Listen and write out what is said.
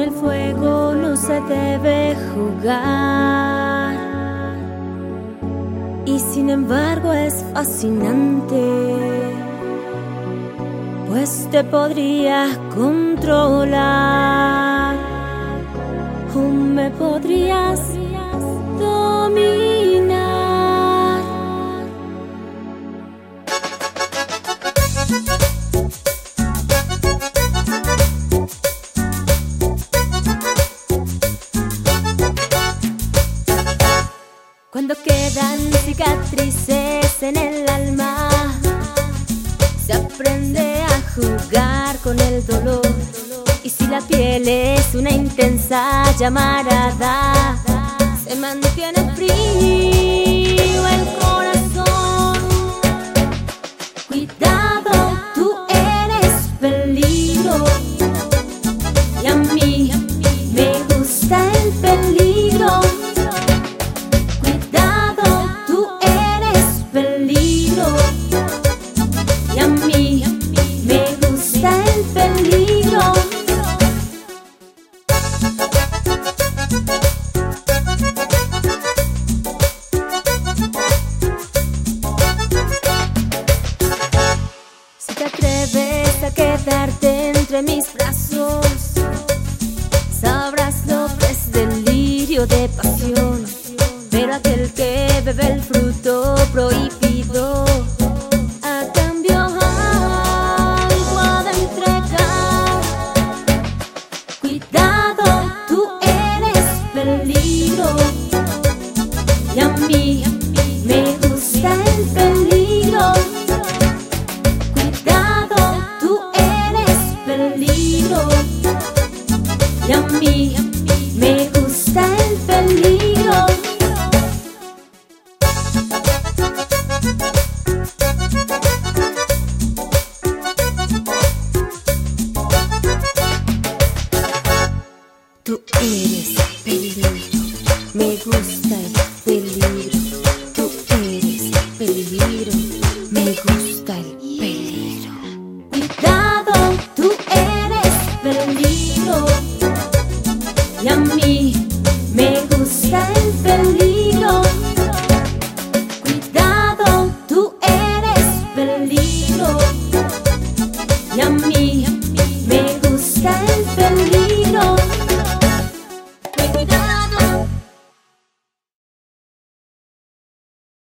el fuego no se debe jugar. Y sin embargo es fascinante, pues te podrías controlar o me podrías Cuando quedan cicatrices en el alma, se aprende a jugar con el dolor. Y si la piel es una intensa llamarada, se mantiene frío te atreves a quedarte entre mis brazos, sabrás lo que es delirio de pasión. Pero aquel que bebe el fruto me gusta el peligro. Tú eres peligro, me gusta el peligro. Tú eres peligro, me gusta el peligro. Cuidado, tú eres peligro.